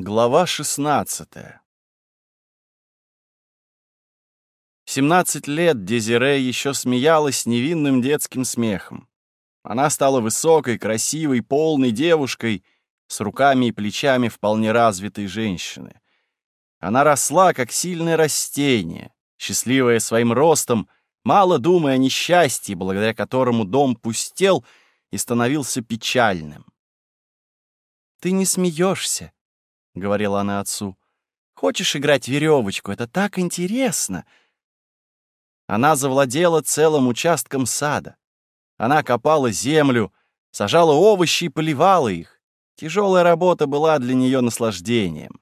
Глава 16 В 17 лет Дезире еще смеялась невинным детским смехом. Она стала высокой, красивой, полной девушкой с руками и плечами вполне развитой женщины. Она росла, как сильное растение, счастливая своим ростом, мало думая о несчастье, благодаря которому дом пустел и становился печальным. «Ты не смеешься», — говорила она отцу. «Хочешь играть веревочку? Это так интересно!» Она завладела целым участком сада. Она копала землю, сажала овощи и поливала их. Тяжелая работа была для нее наслаждением.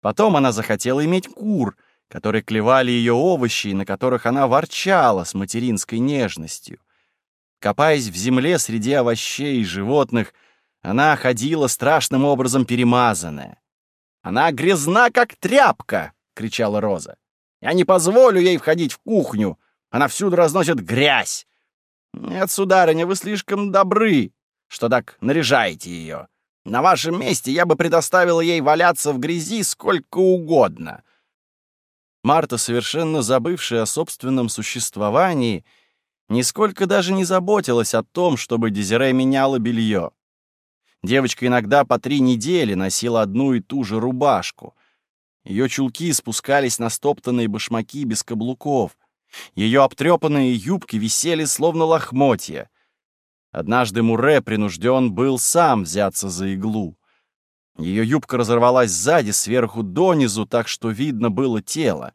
Потом она захотела иметь кур, которые клевали ее овощи, и на которых она ворчала с материнской нежностью. Копаясь в земле среди овощей и животных, она ходила страшным образом перемазанная. «Она грязна, как тряпка!» — кричала Роза. «Я не позволю ей входить в кухню! Она всюду разносит грязь! Нет, сударыня, вы слишком добры, что так наряжаете ее. На вашем месте я бы предоставила ей валяться в грязи сколько угодно». Марта, совершенно забывшая о собственном существовании, нисколько даже не заботилась о том, чтобы Дезире меняла белье. Девочка иногда по три недели носила одну и ту же рубашку. Ее чулки спускались на стоптанные башмаки без каблуков. Ее обтрепанные юбки висели словно лохмотья. Однажды Муре принужден был сам взяться за иглу. Ее юбка разорвалась сзади, сверху донизу, так что видно было тело.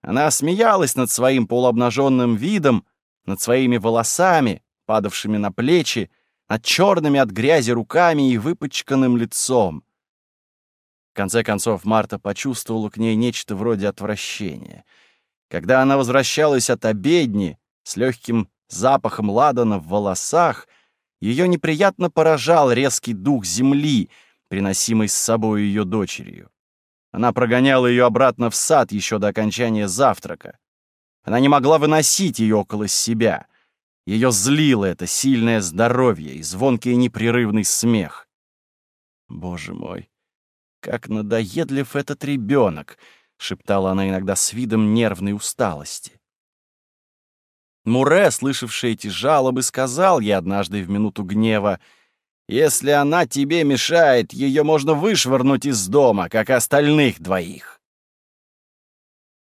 Она смеялась над своим полуобнаженным видом, над своими волосами, падавшими на плечи, над черными от грязи руками и выпачканным лицом. В конце концов, Марта почувствовала к ней нечто вроде отвращения. Когда она возвращалась от обедни с легким запахом ладана в волосах, ее неприятно поражал резкий дух земли, приносимый с собой ее дочерью. Она прогоняла ее обратно в сад еще до окончания завтрака. Она не могла выносить ее около себя — ее злило это сильное здоровье и звонкий непрерывный смех. «Боже мой, как надоедлив этот ребенок!» — шептала она иногда с видом нервной усталости. Муре, слышавший эти жалобы, сказал ей однажды в минуту гнева, «Если она тебе мешает, ее можно вышвырнуть из дома, как остальных двоих».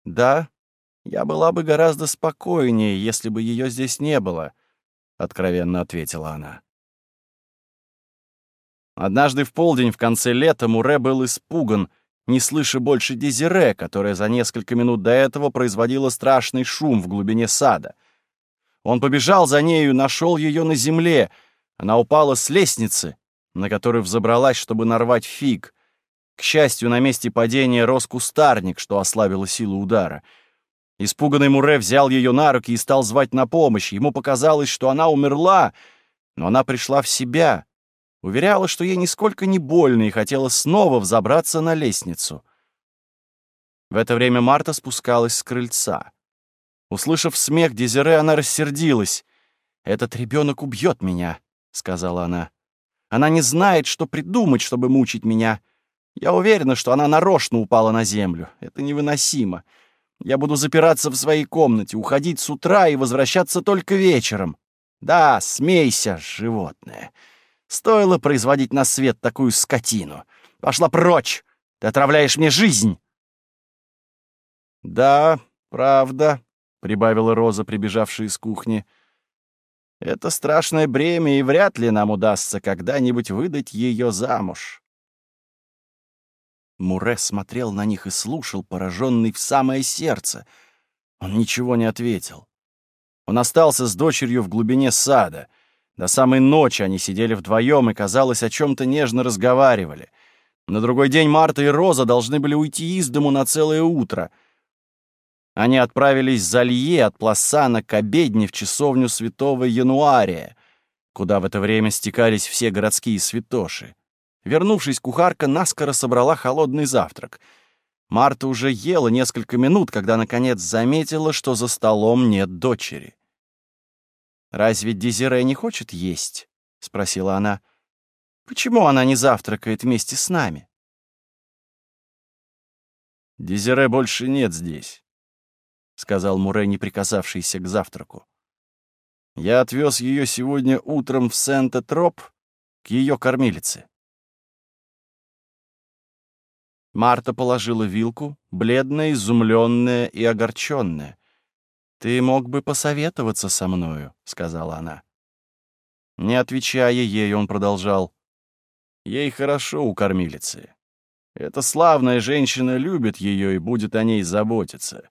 Да, «Я была бы гораздо спокойнее, если бы ее здесь не было», — откровенно ответила она. Однажды в полдень в конце лета Муре был испуган, не слыша больше Дезире, которая за несколько минут до этого производила страшный шум в глубине сада. Он побежал за нею нашел ее на земле. Она упала с лестницы, на которую взобралась, чтобы нарвать фиг. К счастью, на месте падения рос кустарник, что ослабило силу удара — Испуганный Муре взял ее на руки и стал звать на помощь. Ему показалось, что она умерла, но она пришла в себя. Уверяла, что ей нисколько не больно и хотела снова взобраться на лестницу. В это время Марта спускалась с крыльца. Услышав смех Дезире, она рассердилась. «Этот ребенок убьет меня», — сказала она. «Она не знает, что придумать, чтобы мучить меня. Я уверена, что она нарочно упала на землю. Это невыносимо. Я буду запираться в своей комнате, уходить с утра и возвращаться только вечером. Да, смейся, животное. Стоило производить на свет такую скотину. Пошла прочь! Ты отравляешь мне жизнь!» «Да, правда», — прибавила Роза, прибежавшая из кухни. «Это страшное бремя, и вряд ли нам удастся когда-нибудь выдать ее замуж». Муре смотрел на них и слушал, пораженный в самое сердце. Он ничего не ответил. Он остался с дочерью в глубине сада. До самой ночи они сидели вдвоем и, казалось, о чем-то нежно разговаривали. На другой день Марта и Роза должны были уйти из дому на целое утро. Они отправились за Лье от Пласана к обедне в часовню святого Януария, куда в это время стекались все городские святоши. Вернувшись, кухарка наскоро собрала холодный завтрак. Марта уже ела несколько минут, когда, наконец, заметила, что за столом нет дочери. «Разве Дезире не хочет есть?» — спросила она. «Почему она не завтракает вместе с нами?» «Дезире больше нет здесь», — сказал Муре, не прикасавшийся к завтраку. «Я отвез ее сегодня утром в Сент-Троп к ее кормилице». Марта положила вилку, бледная, изумленная и огорченная. «Ты мог бы посоветоваться со мною», — сказала она. Не отвечая ей, он продолжал. «Ей хорошо у кормилицы. Эта славная женщина любит ее и будет о ней заботиться.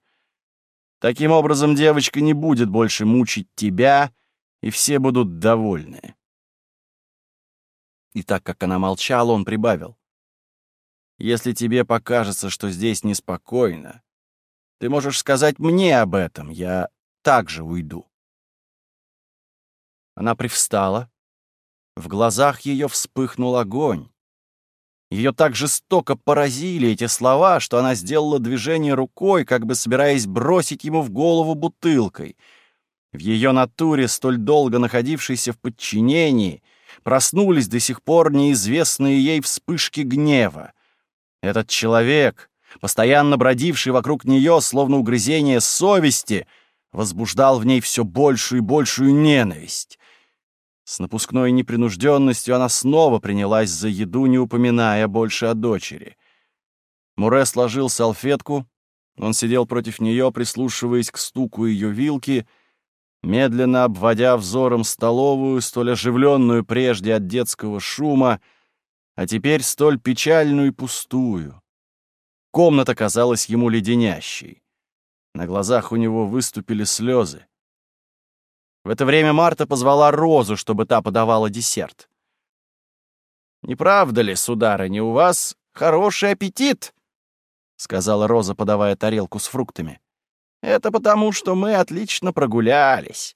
Таким образом, девочка не будет больше мучить тебя, и все будут довольны». И так как она молчала, он прибавил. «Если тебе покажется, что здесь неспокойно, ты можешь сказать мне об этом, я также уйду». Она привстала. В глазах ее вспыхнул огонь. Ее так жестоко поразили эти слова, что она сделала движение рукой, как бы собираясь бросить ему в голову бутылкой. В ее натуре, столь долго находившейся в подчинении, проснулись до сих пор неизвестные ей вспышки гнева. Этот человек, постоянно бродивший вокруг нее, словно угрызение совести, возбуждал в ней все большую и большую ненависть. С напускной непринужденностью она снова принялась за еду, не упоминая больше о дочери. Муре сложил салфетку, он сидел против нее, прислушиваясь к стуку ее вилки, медленно обводя взором столовую, столь оживленную прежде от детского шума, а теперь столь печальную и пустую. Комната казалась ему леденящей. На глазах у него выступили слезы. В это время Марта позвала Розу, чтобы та подавала десерт. «Не правда ли, сударыня, у вас хороший аппетит?» — сказала Роза, подавая тарелку с фруктами. «Это потому, что мы отлично прогулялись.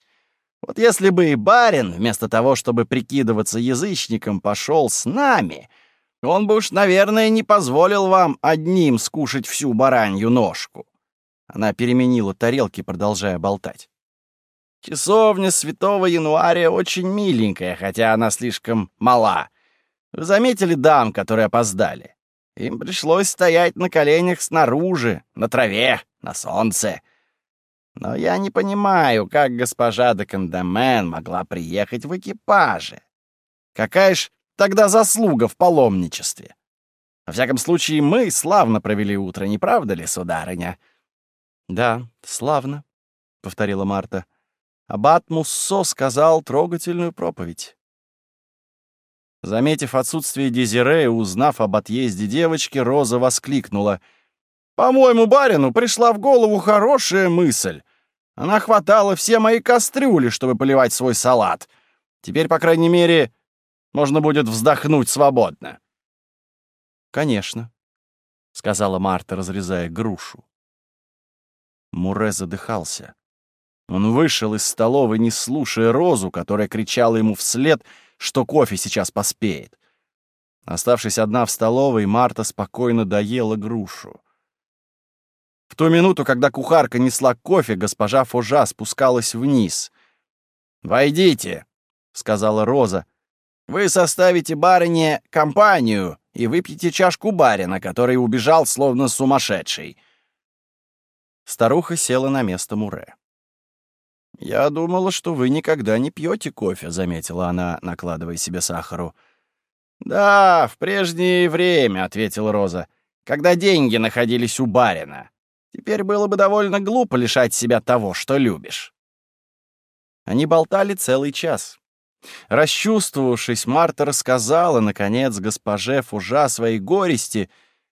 Вот если бы и барин, вместо того, чтобы прикидываться язычником, пошел с нами, он бы уж, наверное, не позволил вам одним скушать всю баранью ножку». Она переменила тарелки, продолжая болтать. Часовня святого января очень миленькая, хотя она слишком мала. Вы заметили дам, которые опоздали? Им пришлось стоять на коленях снаружи, на траве, на солнце. Но я не понимаю, как госпожа де Кандамен могла приехать в экипаже. Какая ж тогда заслуга в паломничестве? Во всяком случае, мы славно провели утро, не правда ли, сударыня? — Да, славно, — повторила Марта. Аббат Муссо сказал трогательную проповедь. Заметив отсутствие Дезире и узнав об отъезде девочки, Роза воскликнула. «По-моему, барину пришла в голову хорошая мысль. Она хватала все мои кастрюли, чтобы поливать свой салат. Теперь, по крайней мере, можно будет вздохнуть свободно». «Конечно», — сказала Марта, разрезая грушу. Муре задыхался. Он вышел из столовой, не слушая Розу, которая кричала ему вслед, что кофе сейчас поспеет. Оставшись одна в столовой, Марта спокойно доела грушу. В ту минуту, когда кухарка несла кофе, госпожа Фужа спускалась вниз. «Войдите», — сказала Роза. «Вы составите барыне компанию и выпьете чашку барина, который убежал словно сумасшедший». Старуха села на место Муре. «Я думала, что вы никогда не пьете кофе», — заметила она, накладывая себе сахару. «Да, в прежнее время», — ответила Роза, — «когда деньги находились у барина. Теперь было бы довольно глупо лишать себя того, что любишь». Они болтали целый час. Расчувствовавшись, Марта рассказала, наконец, госпоже Фужа своей горести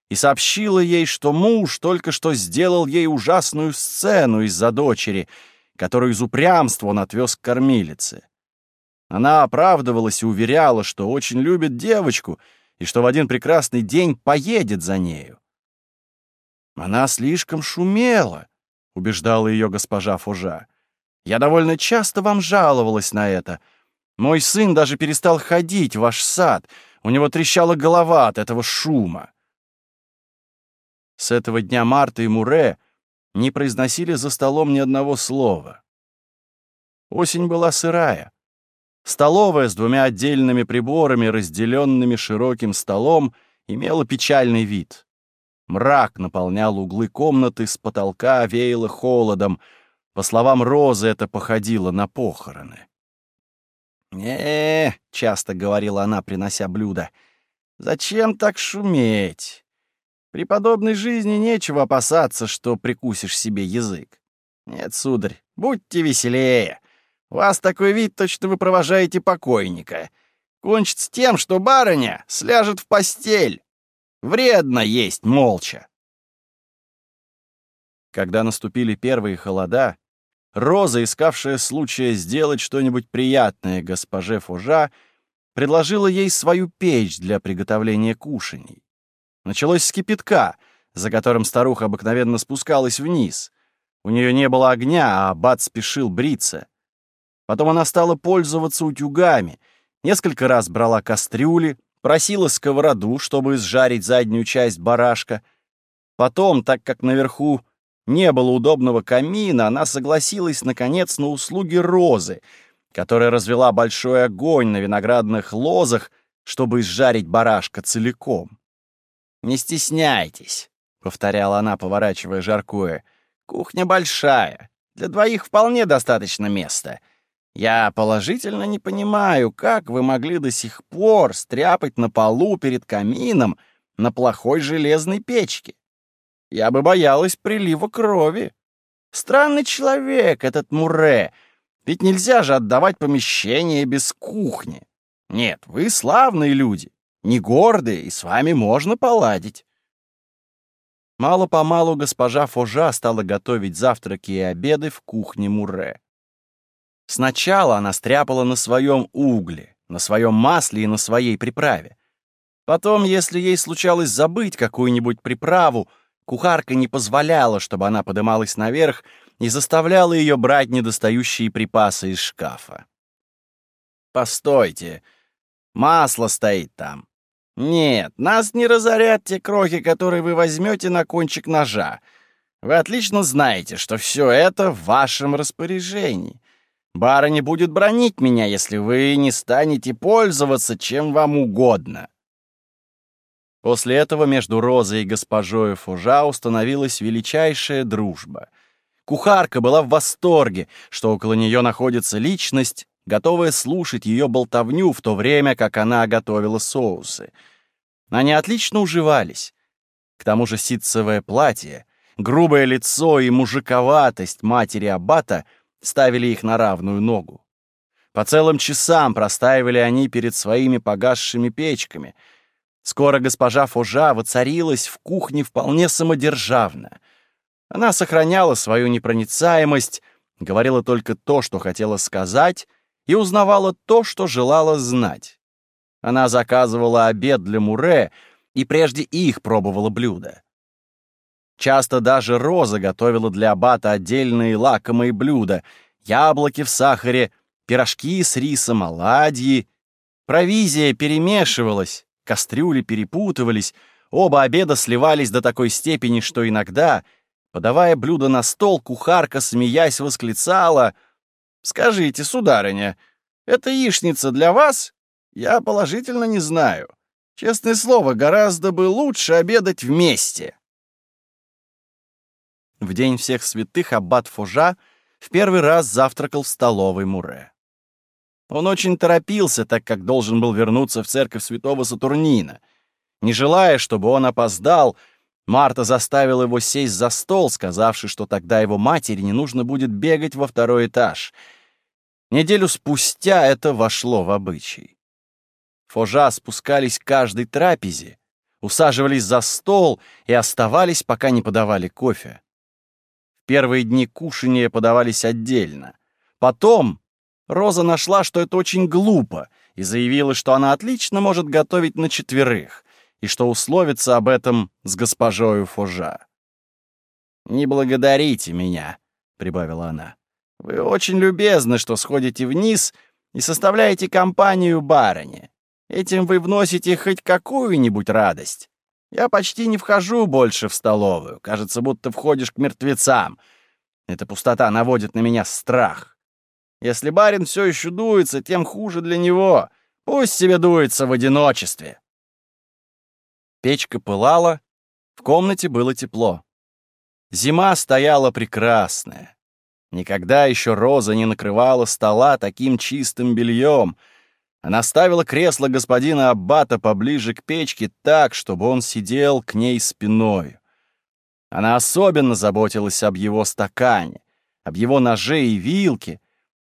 и сообщила ей, что муж только что сделал ей ужасную сцену из-за дочери — которую из упрямства он отвез к кормилице. Она оправдывалась и уверяла, что очень любит девочку и что в один прекрасный день поедет за нею. «Она слишком шумела», — убеждала ее госпожа Фужа. «Я довольно часто вам жаловалась на это. Мой сын даже перестал ходить в ваш сад. У него трещала голова от этого шума». С этого дня Марта и Муре не произносили за столом ни одного слова. Осень была сырая. Столовая с двумя отдельными приборами, разделенными широким столом, имела печальный вид. Мрак наполнял углы комнаты, с потолка веяло холодом. По словам Розы, это походило на похороны. не часто говорила она, принося блюдо, — «зачем так шуметь? При подобной жизни нечего опасаться, что прикусишь себе язык. Нет, сударь, будьте веселее. У вас такой вид, точно вы провожаете покойника. Кончится тем, что барыня сляжет в постель. Вредно есть молча. Когда наступили первые холода, Роза, искавшая случая сделать что-нибудь приятное госпоже Фужа, предложила ей свою печь для приготовления кушаний. Началось с кипятка, за которым старуха обыкновенно спускалась вниз. У нее не было огня, а аббат спешил бриться. Потом она стала пользоваться утюгами, несколько раз брала кастрюли, просила сковороду, чтобы сжарить заднюю часть барашка. Потом, так как наверху не было удобного камина, она согласилась, наконец, на услуги Розы, которая развела большой огонь на виноградных лозах, чтобы изжарить барашка целиком. «Не стесняйтесь», — повторяла она, поворачивая жаркое. «Кухня большая. Для двоих вполне достаточно места. Я положительно не понимаю, как вы могли до сих пор стряпать на полу перед камином на плохой железной печке. Я бы боялась прилива крови. Странный человек этот Муре, ведь нельзя же отдавать помещение без кухни. Нет, вы славные люди, не гордые, и с вами можно поладить. Мало-помалу госпожа Фожа стала готовить завтраки и обеды в кухне Муре. Сначала она стряпала на своем угле, на своем масле и на своей приправе. Потом, если ей случалось забыть какую-нибудь приправу, кухарка не позволяла, чтобы она подымалась наверх и заставляла ее брать недостающие припасы из шкафа. «Постойте, масло стоит там. Нет, нас не разорят те крохи, которые вы возьмете на кончик ножа. Вы отлично знаете, что все это в вашем распоряжении. Барыня будет бронить меня, если вы не станете пользоваться чем вам угодно». После этого между Розой и госпожой Фужа установилась величайшая дружба. Кухарка была в восторге, что около нее находится личность, готовая слушать ее болтовню в то время, как она готовила соусы. Они отлично уживались. К тому же ситцевое платье, грубое лицо и мужиковатость матери Аббата — ставили их на равную ногу. По целым часам простаивали они перед своими погасшими печками. Скоро госпожа Фужа воцарилась в кухне вполне самодержавно. Она сохраняла свою непроницаемость, говорила только то, что хотела сказать, и узнавала то, что желала знать. Она заказывала обед для Муре и прежде их пробовала блюда. Часто даже Роза готовила для аббата отдельные лакомые блюда — яблоки в сахаре, пирожки с рисом, оладьи. Провизия перемешивалась, кастрюли перепутывались, оба обеда сливались до такой степени, что иногда, подавая блюдо на стол, кухарка, смеясь, восклицала «Скажите, сударыня, эта яичница для вас? Я положительно не знаю. Честное слово, гораздо бы лучше обедать вместе». В день всех святых аббат Фужа в первый раз завтракал в столовой Муре. Он очень торопился, так как должен был вернуться в церковь святого Сатурнина. Не желая, чтобы он опоздал, Марта заставила его сесть за стол, сказавши, что тогда его матери не нужно будет бегать во второй этаж. Неделю спустя это вошло в обычай. Фожа спускались к каждой трапезе, усаживались за стол и оставались, пока не подавали кофе. Первые дни кушания подавались отдельно. Потом Роза нашла, что это очень глупо, и заявила, что она отлично может готовить на четверых, и что условится об этом с госпожою Фужа. «Не благодарите меня», — прибавила она. «Вы очень любезны, что сходите вниз и составляете компанию барыне. Этим вы вносите хоть какую-нибудь радость. Я почти не вхожу больше в столовую. Кажется, будто входишь к мертвецам. Эта пустота наводит на меня страх. Если барин все еще дуется, тем хуже для него. Пусть себе дуется в одиночестве. Печка пылала, В комнате было тепло. Зима стояла прекрасная. Никогда еще Роза не накрывала стола таким чистым бельем. Она ставила кресло господина Аббата поближе к печке так, чтобы он сидел к ней спиной. Она особенно заботилась об его стакане, об его ноже и вилке.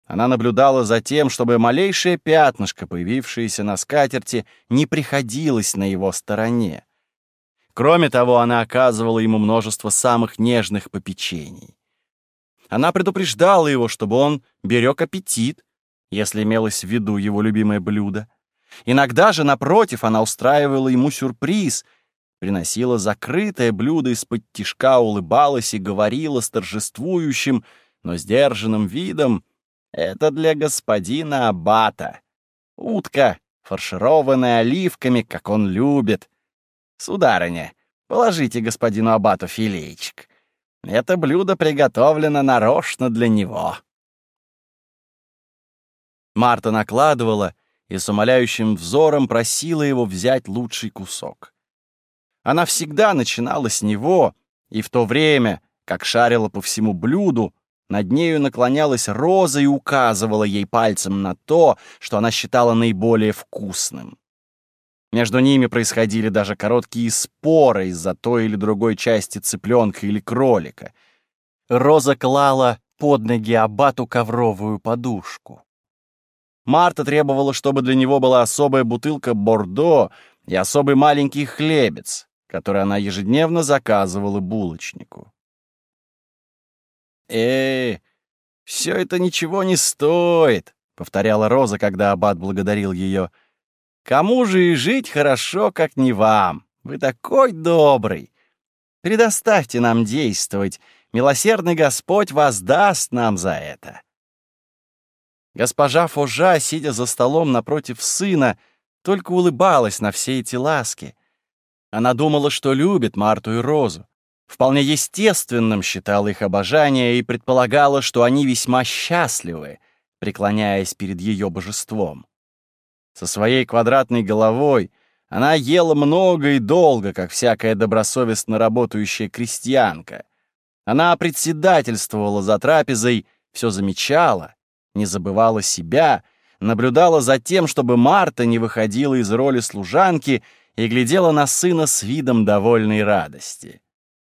Она наблюдала за тем, чтобы малейшее пятнышко, появившееся на скатерти, не приходилось на его стороне. Кроме того, она оказывала ему множество самых нежных попечений. Она предупреждала его, чтобы он берег аппетит, если имелось в виду его любимое блюдо. Иногда же, напротив, она устраивала ему сюрприз, приносила закрытое блюдо из-под тишка, улыбалась и говорила с торжествующим, но сдержанным видом «Это для господина Аббата. Утка, фаршированная оливками, как он любит. Сударыня, положите господину Аббату филейчик. Это блюдо приготовлено нарочно для него». Марта накладывала и с умоляющим взором просила его взять лучший кусок. Она всегда начинала с него, и в то время, как шарила по всему блюду, над нею наклонялась Роза и указывала ей пальцем на то, что она считала наиболее вкусным. Между ними происходили даже короткие споры из-за той или другой части цыпленка или кролика. Роза клала под ноги Абату ковровую подушку. Марта требовала, чтобы для него была особая бутылка бордо и особый маленький хлебец, который она ежедневно заказывала булочнику. «Э, все это ничего не стоит», — повторяла Роза, когда Аббат благодарил ее. — Кому же и жить хорошо, как не вам? Вы такой добрый. Предоставьте нам действовать. Милосердный Господь воздаст нам за это. Госпожа Фужа, сидя за столом напротив сына, только улыбалась на все эти ласки. Она думала, что любит Марту и Розу. Вполне естественным считала их обожание и предполагала, что они весьма счастливы, преклоняясь перед ее божеством. Со своей квадратной головой она ела много и долго, как всякая добросовестно работающая крестьянка. Она председательствовала за трапезой, все замечала, не забывала себя, наблюдала за тем, чтобы Марта не выходила из роли служанки и глядела на сына с видом довольной радости.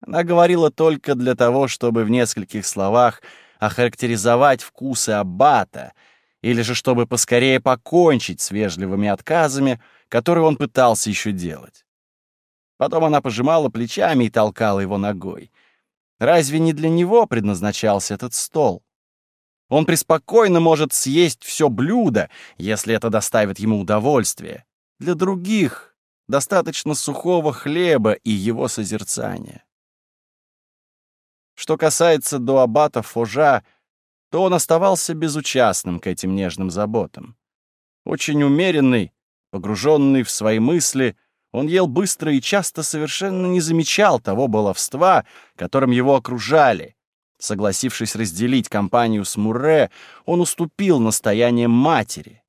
Она говорила только для того, чтобы в нескольких словах охарактеризовать вкусы аббата — или же чтобы поскорее покончить с вежливыми отказами, которые он пытался еще делать. Потом она пожимала плечами и толкала его ногой. Разве не для него предназначался этот стол? Он преспокойно может съесть все блюдо, если это доставит ему удовольствие. Для других достаточно сухого хлеба и его созерцания. Что касается дуабата Фожа, то он оставался безучастным к этим нежным заботам. Очень умеренный, погруженный в свои мысли, он ел быстро и часто совершенно не замечал того баловства, которым его окружали. Согласившись разделить компанию с Мурре, он уступил настояниям матери.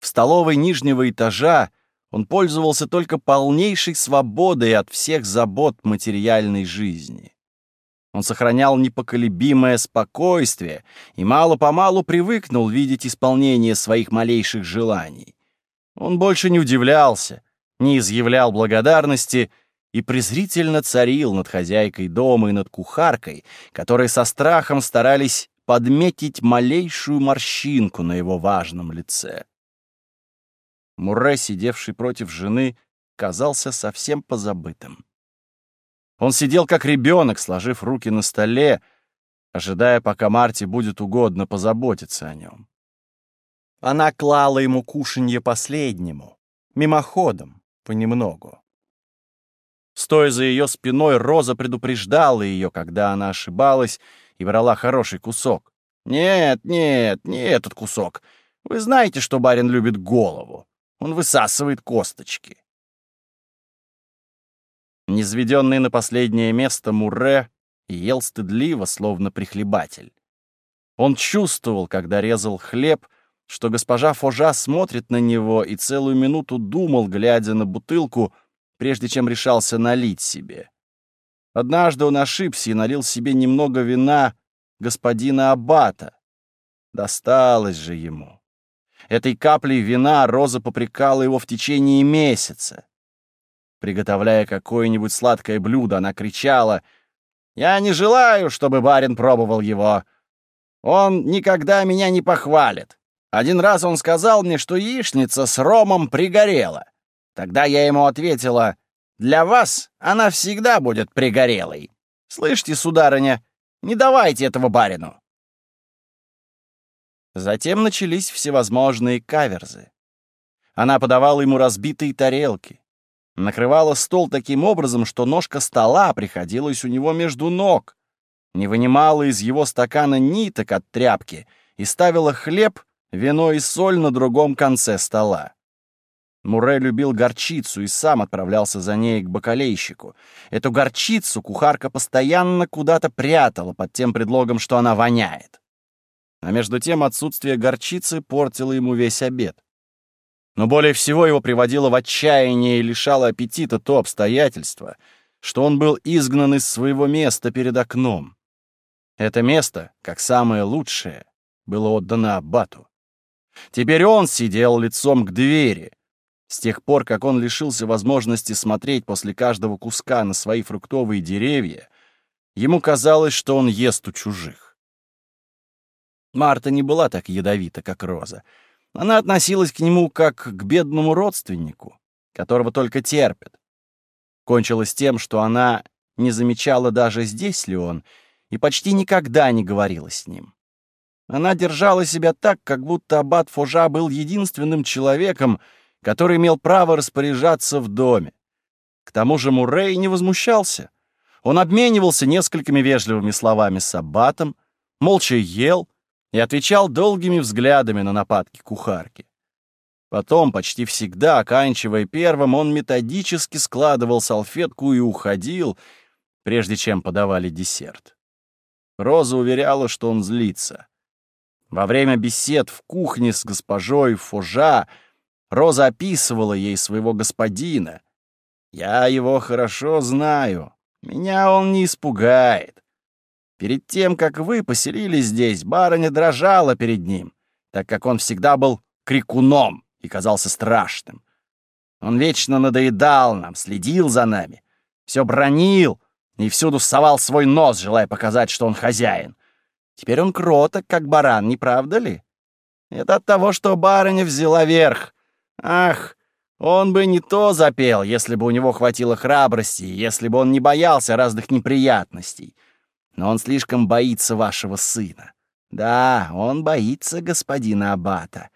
В столовой нижнего этажа он пользовался только полнейшей свободой от всех забот материальной жизни. Он сохранял непоколебимое спокойствие и мало-помалу привыкнул видеть исполнение своих малейших желаний. Он больше не удивлялся, не изъявлял благодарности и презрительно царил над хозяйкой дома и над кухаркой, которые со страхом старались подметить малейшую морщинку на его важном лице. Мурре, сидевший против жены, казался совсем позабытым. Он сидел как ребенок, сложив руки на столе, ожидая, пока Марте будет угодно позаботиться о нем. Она клала ему кушанье последнему, мимоходом, понемногу. Стоя за ее спиной, Роза предупреждала ее, когда она ошибалась и брала хороший кусок. «Нет, нет, не этот кусок. Вы знаете, что барин любит голову. Он высасывает косточки». Низведенный на последнее место Мурре ел стыдливо, словно прихлебатель. Он чувствовал, когда резал хлеб, что госпожа Фожа смотрит на него и целую минуту думал, глядя на бутылку, прежде чем решался налить себе. Однажды он ошибся и налил себе немного вина господина Аббата. Досталось же ему. Этой каплей вина Роза попрекала его в течение месяца. Приготовляя какое-нибудь сладкое блюдо, она кричала «Я не желаю, чтобы барин пробовал его. Он никогда меня не похвалит. Один раз он сказал мне, что яичница с ромом пригорела. Тогда я ему ответила «Для вас она всегда будет пригорелой. Слышите, сударыня, не давайте этого барину». Затем начались всевозможные каверзы. Она подавала ему разбитые тарелки, накрывала стол таким образом, что ножка стола приходилась у него между ног, не вынимала из его стакана ниток от тряпки и ставила хлеб, вино и соль на другом конце стола. Муре любил горчицу и сам отправлялся за ней к бакалейщику. Эту горчицу кухарка постоянно куда-то прятала под тем предлогом, что она воняет. А между тем отсутствие горчицы портило ему весь обед. Но более всего его приводило в отчаяние и лишало аппетита то обстоятельство, что он был изгнан из своего места перед окном. Это место, как самое лучшее, было отдано Аббату. Теперь он сидел лицом к двери. С тех пор, как он лишился возможности смотреть после каждого куска на свои фруктовые деревья, ему казалось, что он ест у чужих. Марта не была так ядовита, как Роза. Она относилась к нему как к бедному родственнику, которого только терпят. Кончилось тем, что она не замечала даже здесь ли он, и почти никогда не говорила с ним. Она держала себя так, как будто аббат Фужа был единственным человеком, который имел право распоряжаться в доме. К тому же Муррей не возмущался. Он обменивался несколькими вежливыми словами с аббатом, молча ел, и отвечал долгими взглядами на нападки кухарки. Потом, почти всегда, оканчивая первым, он методически складывал салфетку и уходил, прежде чем подавали десерт. Роза уверяла, что он злится. Во время бесед в кухне с госпожой Фужа Роза описывала ей своего господина. «Я его хорошо знаю. Меня он не испугает. Перед тем, как вы поселились здесь, барыня дрожала перед ним, так как он всегда был крикуном и казался страшным. Он вечно надоедал нам, следил за нами, все бронил и всюду совал свой нос, желая показать, что он хозяин. Теперь он кроток, как баран, не правда ли? Это от того, что барыня взяла верх. Ах, он бы не то запел, если бы у него хватило храбрости, если бы он не боялся разных неприятностей но он слишком боится вашего сына. Да, он боится господина Аббата.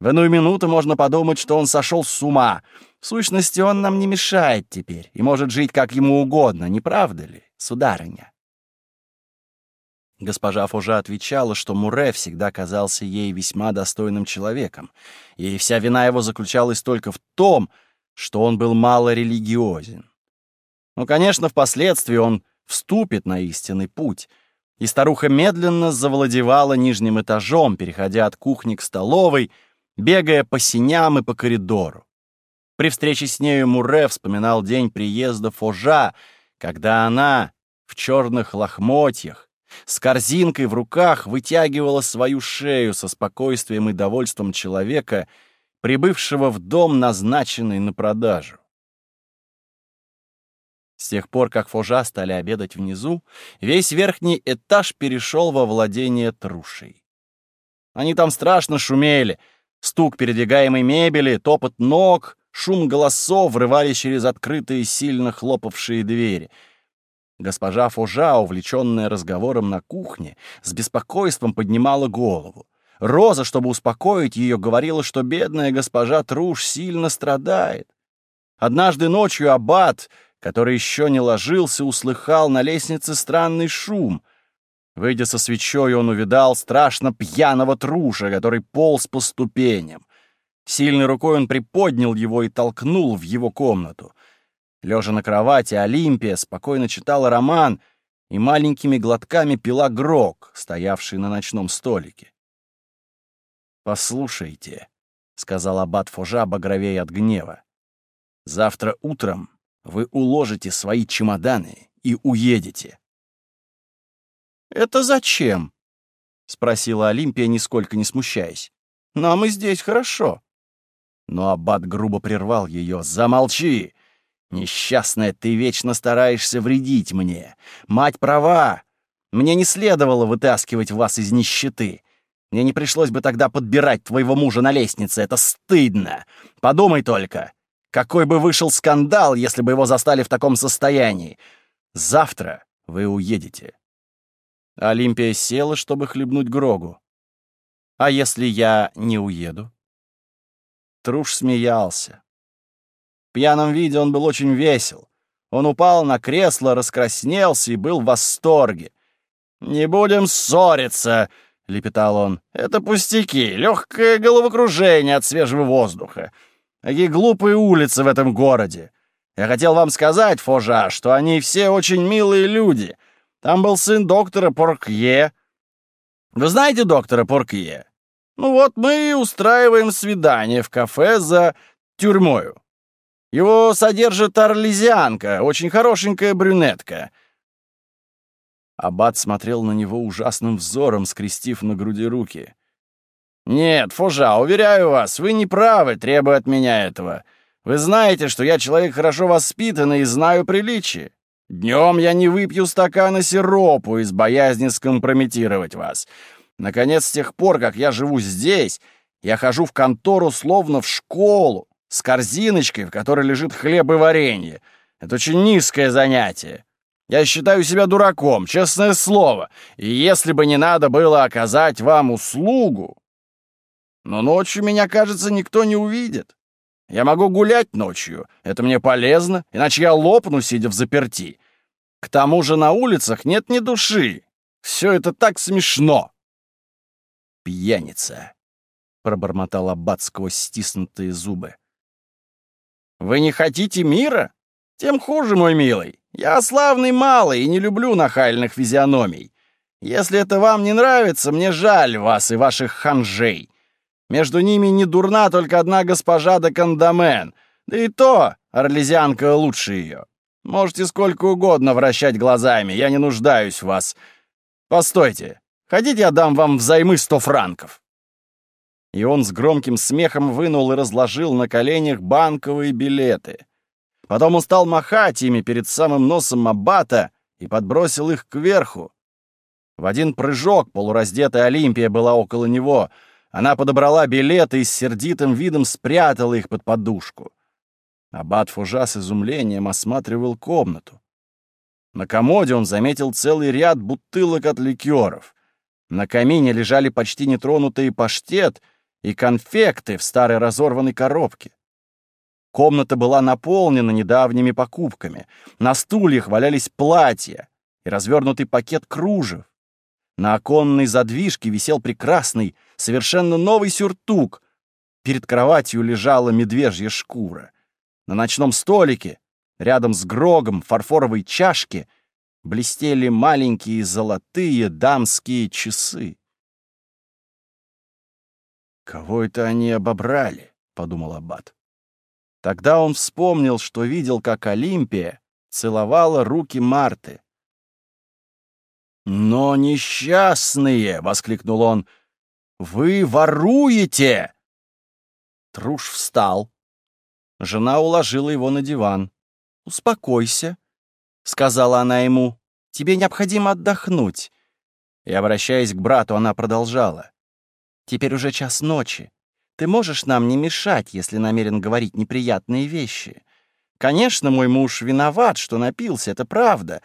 В иную минуту можно подумать, что он сошел с ума. В сущности, он нам не мешает теперь и может жить как ему угодно, не правда ли, сударыня?» Госпожа Фужа отвечала, что Муре всегда казался ей весьма достойным человеком, и вся вина его заключалась только в том, что он был мало религиозен. Ну, конечно, впоследствии он вступит на истинный путь. И старуха медленно завладевала нижним этажом, переходя от кухни к столовой, бегая по синям и по коридору. При встрече с нею Муре вспоминал день приезда Фожа, когда она в черных лохмотьях, с корзинкой в руках вытягивала свою шею со спокойствием и довольством человека, прибывшего в дом, назначенный на продажу. С тех пор, как Фожа стали обедать внизу, весь верхний этаж перешел во владение трушей. Они там страшно шумели. Стук передвигаемой мебели, топот ног, шум голосов врывались через открытые, сильно хлопавшие двери. Госпожа Фожа, увлеченная разговором на кухне, с беспокойством поднимала голову. Роза, чтобы успокоить ее, говорила, что бедная госпожа Труш сильно страдает. Однажды ночью аббат, который еще не ложился, услыхал на лестнице странный шум. Выйдя со свечой, он увидал страшно пьяного труша, который полз по ступеням. Сильной рукой он приподнял его и толкнул в его комнату. Лежа на кровати, Олимпия спокойно читала роман и маленькими глотками пила грог, стоявший на ночном столике. «Послушайте», — сказал аббат Фужа, багровей от гнева, — «завтра утром вы уложите свои чемоданы и уедете». «Это зачем?» — спросила Олимпия, нисколько не смущаясь. «Нам и здесь хорошо». Но аббат грубо прервал ее. «Замолчи! Несчастная, ты вечно стараешься вредить мне. Мать права. Мне не следовало вытаскивать вас из нищеты. Мне не пришлось бы тогда подбирать твоего мужа на лестнице. Это стыдно. Подумай только. Какой бы вышел скандал, если бы его застали в таком состоянии. Завтра вы уедете. Олимпия села, чтобы хлебнуть Грогу. «А если я не уеду?» Труш смеялся. Пьяном виде он был очень весел. Он упал на кресло, раскраснелся и был в восторге. «Не будем ссориться!» — лепетал он. «Это пустяки, легкое головокружение от свежего воздуха. Какие глупые улицы в этом городе. Я хотел вам сказать, Фожа, что они все очень милые люди. Там был сын доктора Поркье. Вы знаете доктора Поркье? Ну вот мы устраиваем свидание в кафе за тюрьмою. Его содержит орлезианка, очень хорошенькая брюнетка». Аббат смотрел на него ужасным взором, скрестив на груди руки. «Нет, Фужа, уверяю вас, вы не правы, требуя от меня этого. Вы знаете, что я человек хорошо воспитанный и знаю приличие. Днем я не выпью стакана сиропу из боязни скомпрометировать вас. Наконец, с тех пор, как я живу здесь, я хожу в контору словно в школу, с корзиночкой, в которой лежит хлеб и варенье. Это очень низкое занятие. Я считаю себя дураком, честное слово. И если бы не надо было оказать вам услугу... Но ночью меня, кажется, никто не увидит. Я могу гулять ночью. Это мне полезно, иначе я лопну, сидя в заперти. К тому же на улицах нет ни души. Все это так смешно. Пьяница, — пробормотал Аббат сквозь стиснутые зубы. Вы не хотите мира? Тем хуже, мой милый. Я славный малый и не люблю нахальных физиономий. Если это вам не нравится, мне жаль вас и ваших ханжей. Между ними не дурна только одна госпожа де Кандамен, да и то орлезианка лучше ее. Можете сколько угодно вращать глазами, я не нуждаюсь в вас. Постойте, хотите, я дам вам взаймы сто франков?» И он с громким смехом вынул и разложил на коленях банковые билеты. Потом он стал махать ими перед самым носом Аббата и подбросил их кверху. В один прыжок полураздетая Олимпия была около него — она подобрала билеты и с сердитым видом спрятала их под подушку. Аббат Фужа с изумлением осматривал комнату. На комоде он заметил целый ряд бутылок от ликеров. На камине лежали почти нетронутые паштет и конфекты в старой разорванной коробке. Комната была наполнена недавними покупками. На стульях валялись платья и развернутый пакет кружев. На оконной задвижке висел прекрасный, совершенно новый сюртук. Перед кроватью лежала медвежья шкура. На ночном столике, рядом с грогом, фарфоровой чашке, блестели маленькие золотые дамские часы. «Кого это они обобрали?» — подумал Аббат. Тогда он вспомнил, что видел, как Олимпия целовала руки Марты. «Но несчастные!» — воскликнул он. «Вы воруете!» Труш встал. Жена уложила его на диван. «Успокойся», — сказала она ему. «Тебе необходимо отдохнуть». И, обращаясь к брату, она продолжала. «Теперь уже час ночи. Ты можешь нам не мешать, если намерен говорить неприятные вещи. Конечно, мой муж виноват, что напился, это правда,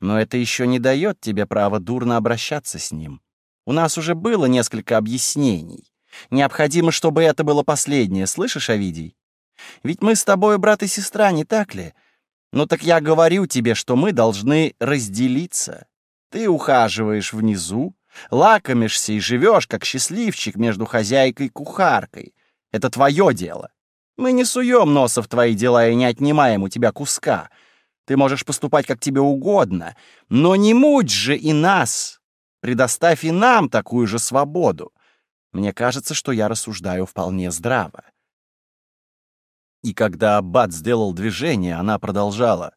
но это еще не дает тебе права дурно обращаться с ним. У нас уже было несколько объяснений. Необходимо, чтобы это было последнее, слышишь, Овидий? Ведь мы с тобой брат и сестра, не так ли? Ну так я говорю тебе, что мы должны разделиться. Ты ухаживаешь внизу, лакомишься и живешь, как счастливчик между хозяйкой и кухаркой. Это твое дело. Мы не суем носа в твои дела и не отнимаем у тебя куска — ты можешь поступать как тебе угодно, но не муть же и нас. Предоставь и нам такую же свободу. Мне кажется, что я рассуждаю вполне здраво. И когда Аббат сделал движение, она продолжала.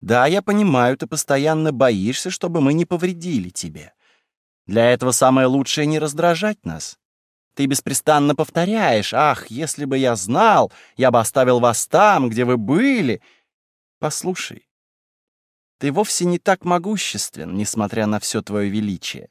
Да, я понимаю, ты постоянно боишься, чтобы мы не повредили тебе. Для этого самое лучшее не раздражать нас. Ты беспрестанно повторяешь, «Ах, если бы я знал, я бы оставил вас там, где вы были». Послушай, ты вовсе не так могуществен, несмотря на все твое величие.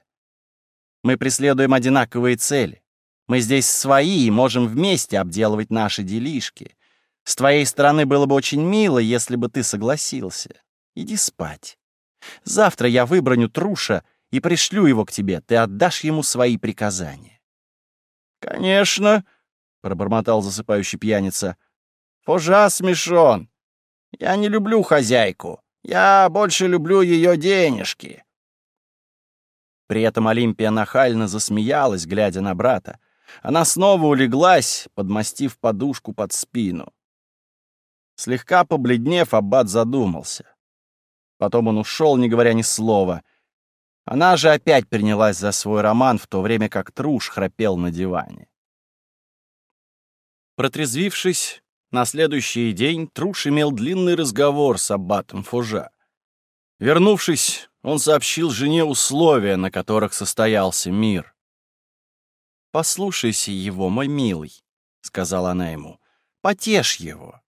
Мы преследуем одинаковые цели. Мы здесь свои и можем вместе обделывать наши делишки. С твоей стороны было бы очень мило, если бы ты согласился. Иди спать. Завтра я выброню Труша и пришлю его к тебе. Ты отдашь ему свои приказания. «Конечно», — пробормотал засыпающий пьяница. «Фужа смешон. Я не люблю хозяйку. Я больше люблю ее денежки». При этом Олимпия нахально засмеялась, глядя на брата. Она снова улеглась, подмастив подушку под спину. Слегка побледнев, Аббат задумался. Потом он ушел, не говоря ни слова — она же опять принялась за свой роман, в то время как Труш храпел на диване. Протрезвившись, на следующий день Труш имел длинный разговор с аббатом Фужа. Вернувшись, он сообщил жене условия, на которых состоялся мир. «Послушайся его, мой милый», — сказала она ему, — «потешь его.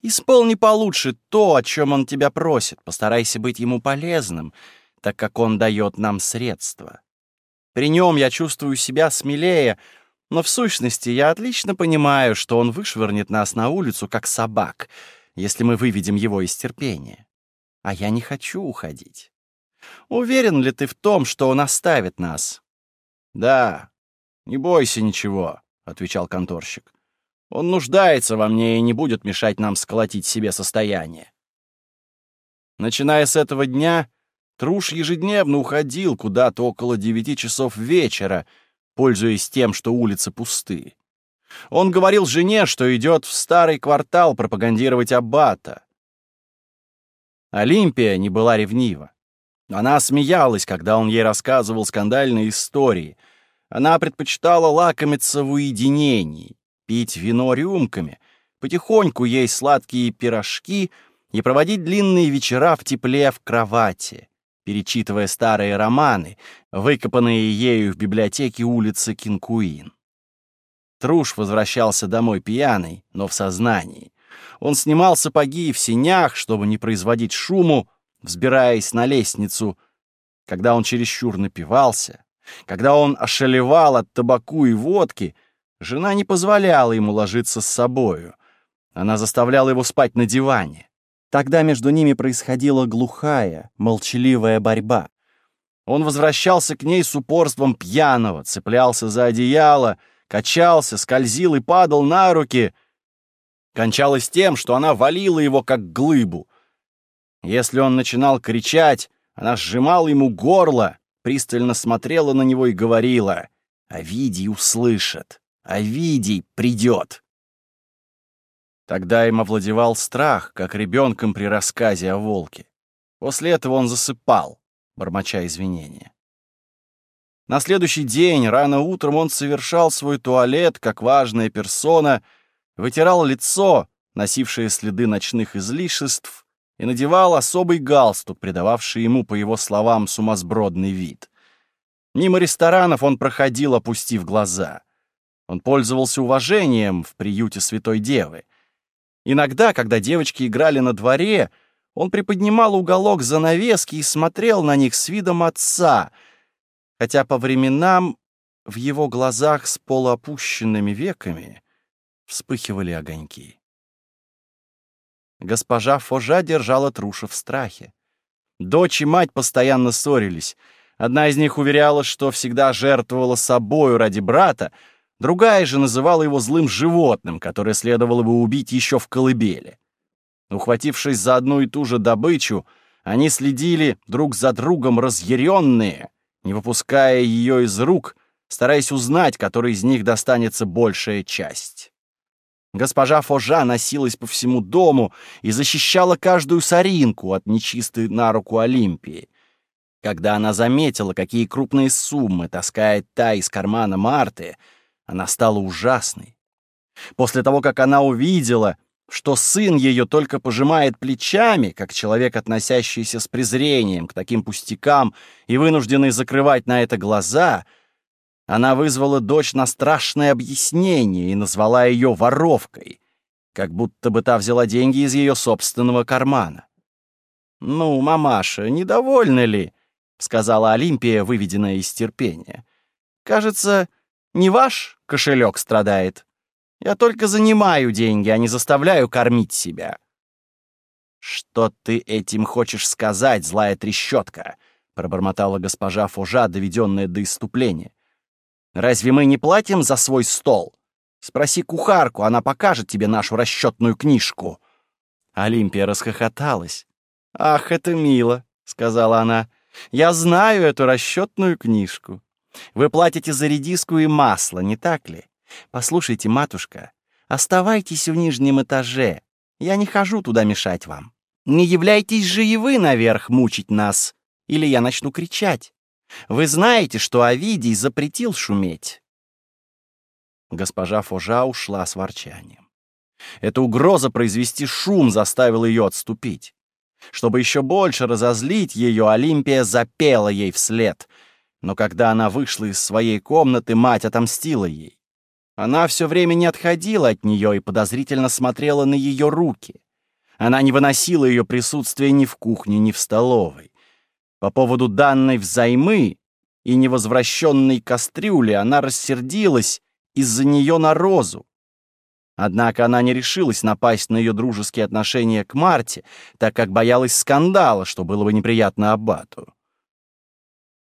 Исполни получше то, о чем он тебя просит, постарайся быть ему полезным, так как он дает нам средства. При нем я чувствую себя смелее, но в сущности я отлично понимаю, что он вышвырнет нас на улицу, как собак, если мы выведем его из терпения. А я не хочу уходить. Уверен ли ты в том, что он оставит нас? Да, не бойся ничего, отвечал конторщик. Он нуждается во мне и не будет мешать нам сколотить себе состояние. Начиная с этого дня, Труш ежедневно уходил куда-то около девяти часов вечера, пользуясь тем, что улицы пусты. Он говорил жене, что идет в старый квартал пропагандировать аббата. Олимпия не была ревнива. Она смеялась, когда он ей рассказывал скандальные истории. Она предпочитала лакомиться в уединении, пить вино рюмками, потихоньку есть сладкие пирожки и проводить длинные вечера в тепле в кровати перечитывая старые романы, выкопанные ею в библиотеке улицы Кинкуин. Труш возвращался домой пьяный, но в сознании. Он снимал сапоги в синях, чтобы не производить шуму, взбираясь на лестницу. Когда он чересчур напивался, когда он ошалевал от табаку и водки, жена не позволяла ему ложиться с собою. Она заставляла его спать на диване. Тогда между ними происходила глухая, молчаливая борьба. Он возвращался к ней с упорством пьяного, цеплялся за одеяло, качался, скользил и падал на руки. Кончалось тем, что она валила его как глыбу. Если он начинал кричать, она сжимала ему горло, пристально смотрела на него и говорила «Овидий услышит, Овидий придет». Тогда им овладевал страх, как ребенком при рассказе о волке. После этого он засыпал, бормоча извинения. На следующий день, рано утром, он совершал свой туалет, как важная персона, вытирал лицо, носившее следы ночных излишеств, и надевал особый галстук, придававший ему, по его словам, сумасбродный вид. Мимо ресторанов он проходил, опустив глаза. Он пользовался уважением в приюте Святой Девы — Иногда, когда девочки играли на дворе, он приподнимал уголок занавески и смотрел на них с видом отца, хотя по временам в его глазах с полуопущенными веками вспыхивали огоньки. Госпожа Фожа держала Труша в страхе. Дочь и мать постоянно ссорились. Одна из них уверяла, что всегда жертвовала собою ради брата, Другая же называла его злым животным, которое следовало бы убить еще в колыбели. Ухватившись за одну и ту же добычу, они следили друг за другом разъяренные, не выпуская ее из рук, стараясь узнать, которой из них достанется большая часть. Госпожа Фожа носилась по всему дому и защищала каждую соринку от нечистой на руку Олимпии. Когда она заметила, какие крупные суммы таскает та из кармана Марты — она стала ужасной. После того, как она увидела, что сын ее только пожимает плечами, как человек, относящийся с презрением к таким пустякам и вынужденный закрывать на это глаза, она вызвала дочь на страшное объяснение и назвала ее воровкой, как будто бы та взяла деньги из ее собственного кармана. «Ну, мамаша, недовольна ли?» — сказала Олимпия, выведенная из терпения. «Кажется, не ваш кошелек страдает. Я только занимаю деньги, а не заставляю кормить себя». «Что ты этим хочешь сказать, злая трещотка?» — пробормотала госпожа Фужа, доведенная до иступления. «Разве мы не платим за свой стол? Спроси кухарку, она покажет тебе нашу расчетную книжку». Олимпия расхохоталась. «Ах, это мило», — сказала она. «Я знаю эту расчетную книжку. Вы платите за редиску и масло, не так ли? Послушайте, матушка, оставайтесь в нижнем этаже. Я не хожу туда мешать вам. Не являйтесь же и вы наверх мучить нас, или я начну кричать. Вы знаете, что Овидий запретил шуметь». Госпожа Фожа ушла с ворчанием. Эта угроза произвести шум заставила ее отступить. Чтобы еще больше разозлить ее, Олимпия запела ей вслед. Но когда она вышла из своей комнаты, мать отомстила ей. Она все время не отходила от нее и подозрительно смотрела на ее руки. Она не выносила ее присутствия ни в кухне, ни в столовой. По поводу данной взаймы и невозвращенной кастрюли она рассердилась из-за нее на Розу, Однако она не решилась напасть на ее дружеские отношения к Марте, так как боялась скандала, что было бы неприятно Аббату.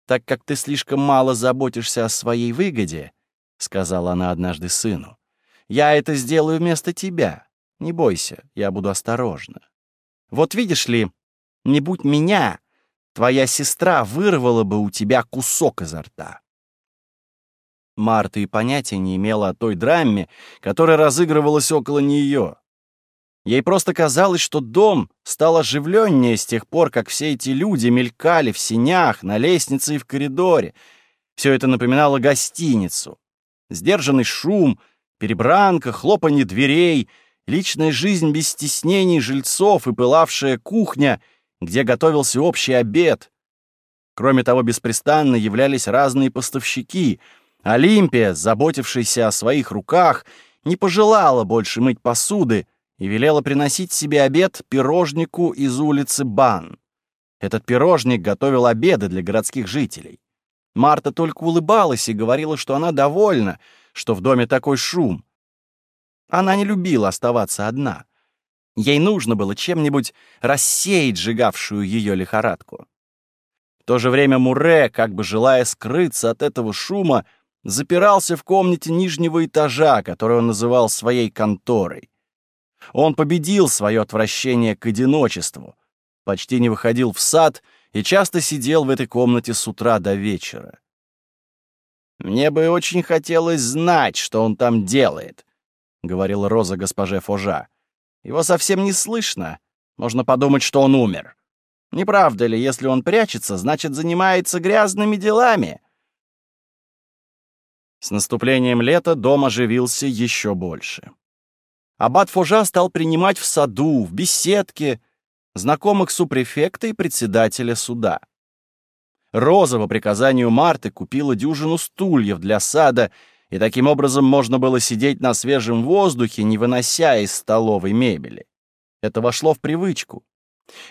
«Так как ты слишком мало заботишься о своей выгоде», — сказала она однажды сыну, — «я это сделаю вместо тебя. Не бойся, я буду осторожна. Вот видишь ли, не будь меня, твоя сестра вырвала бы у тебя кусок изо рта». Марта и понятия не имела о той драме, которая разыгрывалась около нее. Ей просто казалось, что дом стал оживленнее с тех пор, как все эти люди мелькали в синях, на лестнице и в коридоре. Все это напоминало гостиницу. Сдержанный шум, перебранка, хлопанье дверей, личная жизнь без стеснений жильцов и пылавшая кухня, где готовился общий обед. Кроме того, беспрестанно являлись разные поставщики — Олимпия, заботившаяся о своих руках, не пожелала больше мыть посуды и велела приносить себе обед пирожнику из улицы Бан. Этот пирожник готовил обеды для городских жителей. Марта только улыбалась и говорила, что она довольна, что в доме такой шум. Она не любила оставаться одна. Ей нужно было чем-нибудь рассеять сжигавшую ее лихорадку. В то же время Муре, как бы желая скрыться от этого шума, запирался в комнате нижнего этажа, которую он называл своей конторой. Он победил свое отвращение к одиночеству, почти не выходил в сад и часто сидел в этой комнате с утра до вечера. «Мне бы очень хотелось знать, что он там делает», — говорила Роза госпоже Фожа. «Его совсем не слышно. Можно подумать, что он умер. Не правда ли, если он прячется, значит, занимается грязными делами?» С наступлением лета дом оживился еще больше. Аббат Фужа стал принимать в саду, в беседке, знакомых супрефекта и председателя суда. Роза, по приказанию Марты, купила дюжину стульев для сада, и таким образом можно было сидеть на свежем воздухе, не вынося из столовой мебели. Это вошло в привычку.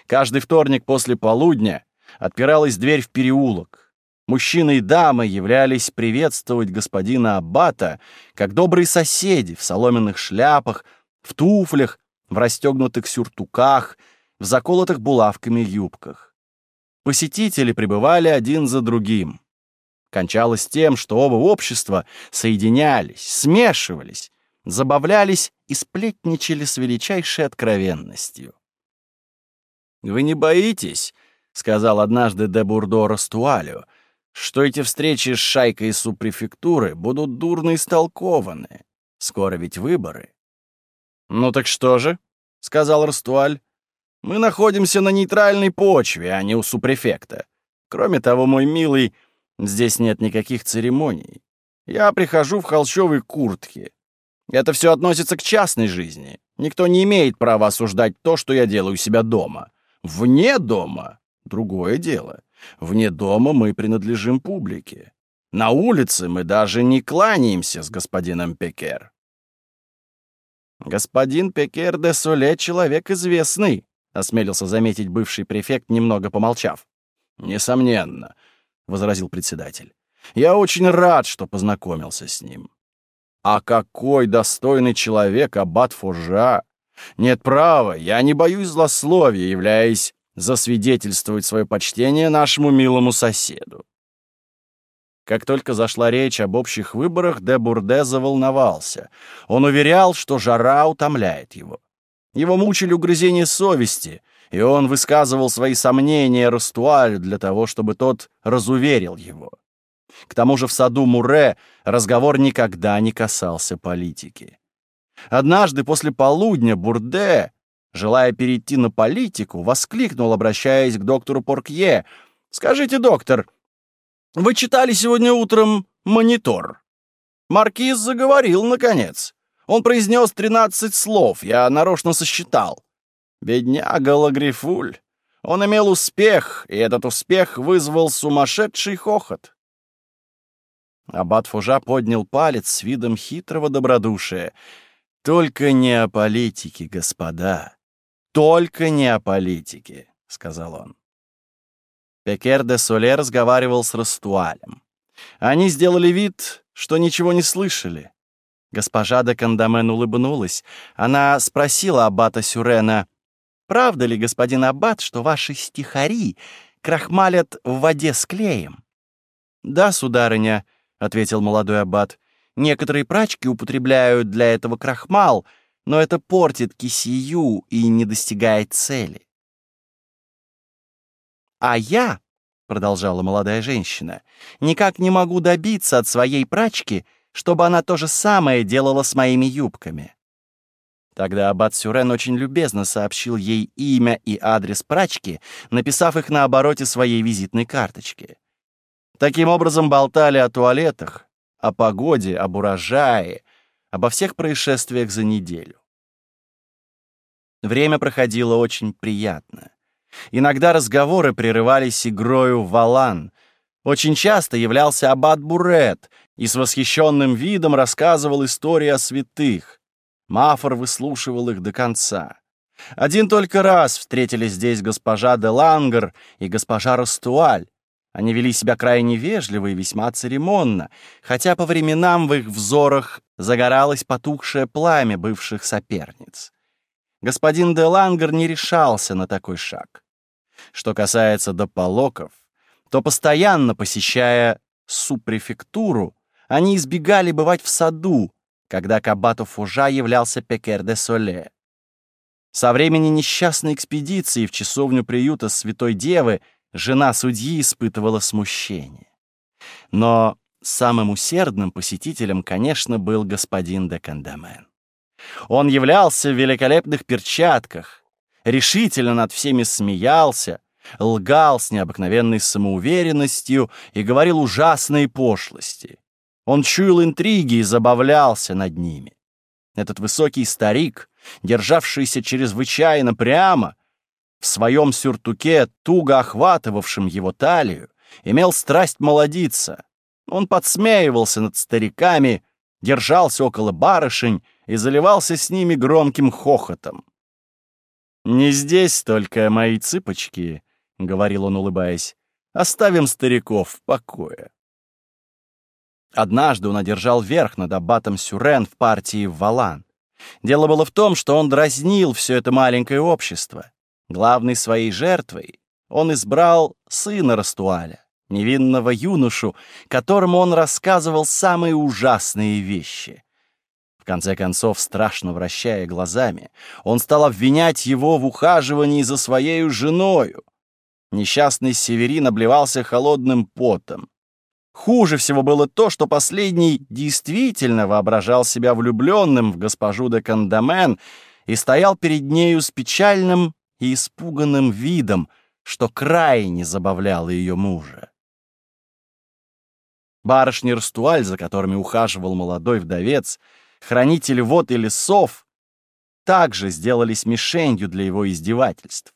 Каждый вторник после полудня отпиралась дверь в переулок. Мужчины и дамы являлись приветствовать господина Аббата, как добрые соседи в соломенных шляпах, в туфлях, в расстегнутых сюртуках, в заколотых булавками юбках. Посетители пребывали один за другим. Кончалось тем, что оба общества соединялись, смешивались, забавлялись и сплетничали с величайшей откровенностью. «Вы не боитесь?» — сказал однажды де Бурдо Растуалю — что эти встречи с шайкой супрефектуры будут дурно истолкованы. Скоро ведь выборы. «Ну так что же?» — сказал Растуаль. «Мы находимся на нейтральной почве, а не у супрефекта. Кроме того, мой милый, здесь нет никаких церемоний. Я прихожу в холщовой куртке. Это все относится к частной жизни. Никто не имеет права осуждать то, что я делаю у себя дома. Вне дома — другое дело. Вне дома мы принадлежим публике. На улице мы даже не кланяемся с господином Пекер. «Господин Пекер де Соле — человек известный», — осмелился заметить бывший префект, немного помолчав. «Несомненно», — возразил председатель. «Я очень рад, что познакомился с ним. А какой достойный человек аббат Фужа! Нет права, я не боюсь злословия, являясь засвидетельствовать свое почтение нашему милому соседу. Как только зашла речь об общих выборах, де Бурде заволновался. Он уверял, что жара утомляет его. Его мучили угрызения совести, и он высказывал свои сомнения Растуалю для того, чтобы тот разуверил его. К тому же в саду Муре разговор никогда не касался политики. Однажды после полудня Бурде, желая перейти на политику, воскликнул, обращаясь к доктору Поркье, «Скажите, доктор, — вы читали сегодня утром «Монитор». Маркиз заговорил, наконец. Он произнес тринадцать слов, я нарочно сосчитал. Бедняга Лагрифуль. Он имел успех, и этот успех вызвал сумасшедший хохот. Аббат Фужа поднял палец с видом хитрого добродушия. «Только не о политике, господа. Только не о политике», — сказал он. Пекер де Соле разговаривал с Растуалем. Они сделали вид, что ничего не слышали. Госпожа де Кандамен улыбнулась. Она спросила аббата Сюрена, «Правда ли, господин аббат, что ваши стихари крахмалят в воде с клеем?» «Да, сударыня», — ответил молодой аббат. «Некоторые прачки употребляют для этого крахмал, но это портит кисию и не достигает цели». «А я», — продолжала молодая женщина, — «никак не могу добиться от своей прачки, чтобы она то же самое делала с моими юбками». Тогда аббат Сюрен очень любезно сообщил ей имя и адрес прачки, написав их на обороте своей визитной карточки. Таким образом болтали о туалетах, о погоде, об урожае, обо всех происшествиях за неделю. Время проходило очень приятно. Иногда разговоры прерывались игрою валан. Очень часто являлся аббат Бурет и с восхищенным видом рассказывал истории о святых. Мафор выслушивал их до конца. Один только раз встретились здесь госпожа де Лангер и госпожа Растуаль. Они вели себя крайне вежливо и весьма церемонно, хотя по временам в их взорах загоралось потухшее пламя бывших соперниц. Господин де Лангер не решался на такой шаг. Что касается дополоков, то постоянно посещая супрефектуру, они избегали бывать в саду, когда к аббату Фужа являлся Пекер де Соле. Со времени несчастной экспедиции в часовню приюта Святой Девы жена судьи испытывала смущение. Но самым усердным посетителем, конечно, был господин де Кандамен. Он являлся в великолепных перчатках, решительно над всеми смеялся, лгал с необыкновенной самоуверенностью и говорил ужасные пошлости. Он чуял интриги и забавлялся над ними. Этот высокий старик, державшийся чрезвычайно прямо, в своем сюртуке, туго охватывавшем его талию, имел страсть молодиться. Он подсмеивался над стариками, держался около барышень и заливался с ними громким хохотом. «Не здесь только мои цыпочки», — говорил он, улыбаясь, — «оставим стариков в покое». Однажды он одержал верх над аббатом Сюрен в партии Валан. Дело было в том, что он дразнил все это маленькое общество. Главной своей жертвой он избрал сына Растуаля, невинного юношу, которому он рассказывал самые ужасные вещи конце концов, страшно вращая глазами, он стал обвинять его в ухаживании за своей женою. Несчастный Северин обливался холодным потом. Хуже всего было то, что последний действительно воображал себя влюбленным в госпожу де Кандамен и стоял перед нею с печальным и испуганным видом, что крайне забавляло ее мужа. Барышни Рстуаль, за которыми ухаживал молодой вдовец, хранитель вод и лесов, также сделались мишенью для его издевательств.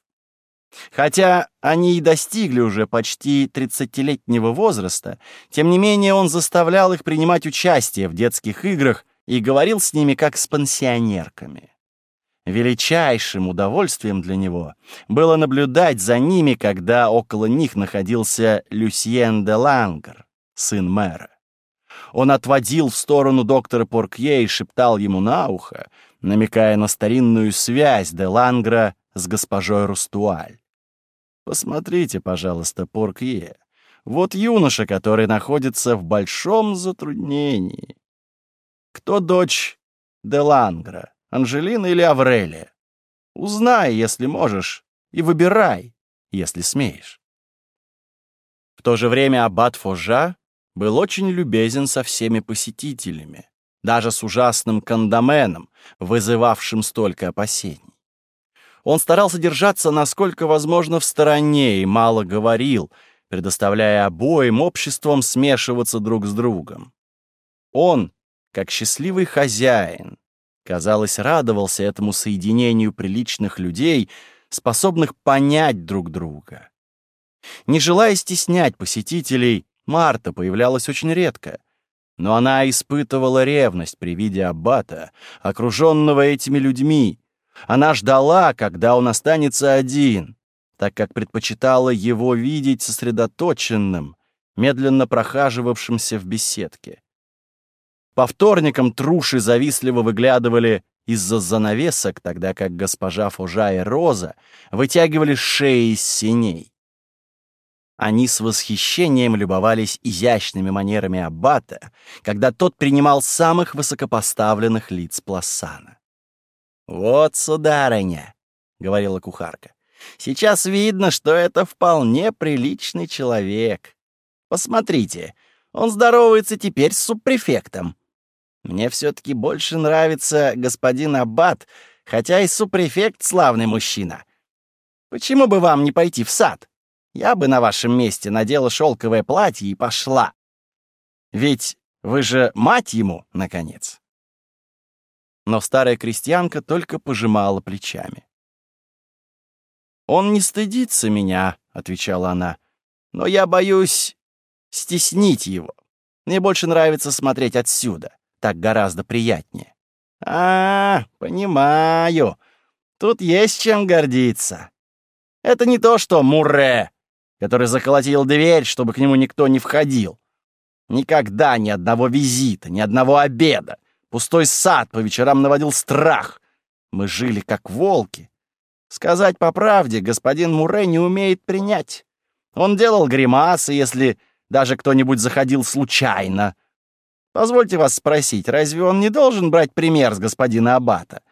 Хотя они и достигли уже почти 30-летнего возраста, тем не менее он заставлял их принимать участие в детских играх и говорил с ними как с пансионерками. Величайшим удовольствием для него было наблюдать за ними, когда около них находился Люсьен де Лангер, сын мэра. Он отводил в сторону доктора Поркье и шептал ему на ухо, намекая на старинную связь де Лангра с госпожой Рустуаль. Посмотрите, пожалуйста, Поркье. Вот юноша, который находится в большом затруднении. Кто дочь Делангра, Анжелина или Аврелия? Узнай, если можешь, и выбирай, если смеешь. В то же время аббат Фожа был очень любезен со всеми посетителями, даже с ужасным кандаменом, вызывавшим столько опасений. Он старался держаться насколько возможно в стороне и мало говорил, предоставляя обоим обществам смешиваться друг с другом. Он, как счастливый хозяин, казалось, радовался этому соединению приличных людей, способных понять друг друга. Не желая стеснять посетителей, Марта появлялась очень редко, но она испытывала ревность при виде аббата, окруженного этими людьми, она ждала, когда он останется один, так как предпочитала его видеть сосредоточенным, медленно прохаживавшимся в беседке. По вторникам труши завистливо выглядывали из-за занавесок, тогда как госпожа Фужа и Роза вытягивали шеи из синей. Они с восхищением любовались изящными манерами аббата, когда тот принимал самых высокопоставленных лиц Пласана. «Вот, сударыня», — говорила кухарка, — «сейчас видно, что это вполне приличный человек. Посмотрите, он здоровается теперь с субпрефектом. Мне все-таки больше нравится господин Аббат, хотя и субпрефект славный мужчина. Почему бы вам не пойти в сад? Я бы на вашем месте надела шелковое платье и пошла. Ведь вы же мать ему, наконец но старая крестьянка только пожимала плечами. «Он не стыдится меня», — отвечала она, — «но я боюсь стеснить его. Мне больше нравится смотреть отсюда, так гораздо приятнее». «А, понимаю. Тут есть чем гордиться. Это не то, что Муре, который заколотил дверь, чтобы к нему никто не входил. Никогда ни одного визита, ни одного обеда. Пустой сад по вечерам наводил страх. Мы жили как волки. Сказать по правде, господин Муре не умеет принять. Он делал гримасы, если даже кто-нибудь заходил случайно. Позвольте вас спросить, разве он не должен брать пример с господина Аббата?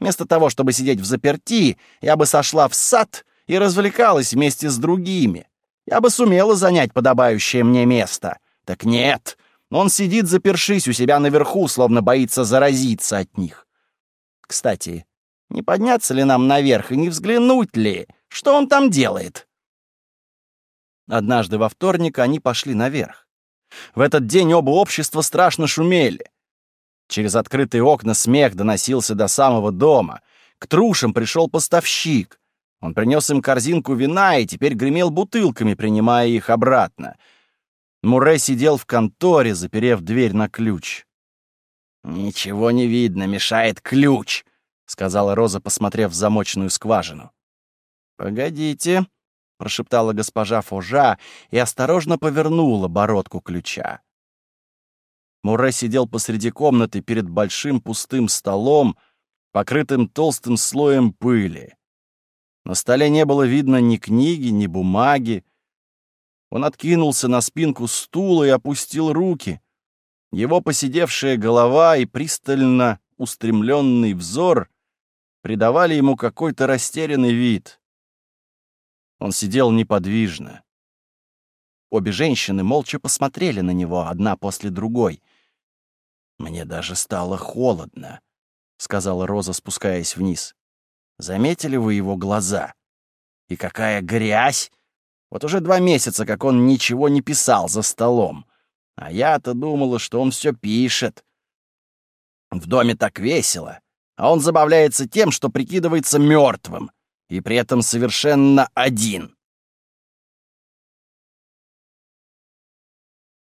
Вместо того, чтобы сидеть в заперти, я бы сошла в сад и развлекалась вместе с другими. Я бы сумела занять подобающее мне место. Так нет, он сидит, запершись у себя наверху, словно боится заразиться от них. Кстати, не подняться ли нам наверх и не взглянуть ли, что он там делает? Однажды во вторник они пошли наверх. В этот день оба общества страшно шумели. Через открытые окна смех доносился до самого дома. К трушам пришел поставщик. Он принес им корзинку вина и теперь гремел бутылками, принимая их обратно — Муре сидел в конторе, заперев дверь на ключ. «Ничего не видно, мешает ключ», — сказала Роза, посмотрев в замочную скважину. «Погодите», — прошептала госпожа Фужа и осторожно повернула бородку ключа. Муре сидел посреди комнаты перед большим пустым столом, покрытым толстым слоем пыли. На столе не было видно ни книги, ни бумаги, он откинулся на спинку стула и опустил руки. Его посидевшая голова и пристально устремленный взор придавали ему какой-то растерянный вид. Он сидел неподвижно. Обе женщины молча посмотрели на него, одна после другой. «Мне даже стало холодно», — сказала Роза, спускаясь вниз. «Заметили вы его глаза? И какая грязь! Вот уже два месяца, как он ничего не писал за столом. А я-то думала, что он все пишет. В доме так весело. а он забавляется тем, что прикидывается мертвым, и при этом совершенно один.